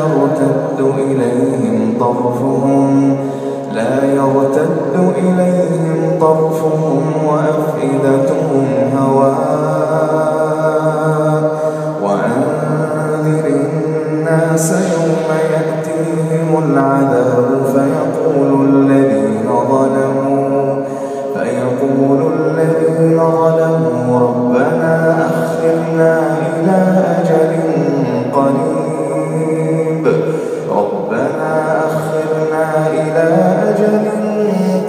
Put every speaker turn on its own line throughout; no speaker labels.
يرتد إليهم طرفهم لا يرتد إليهم طرفهم وأفئدتهم هواء وأنذر الناس يوم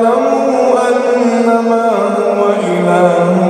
واعلموا أنما هو إله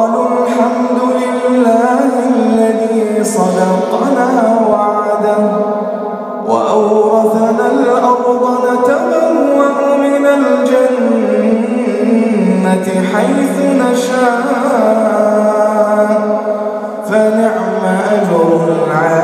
أجر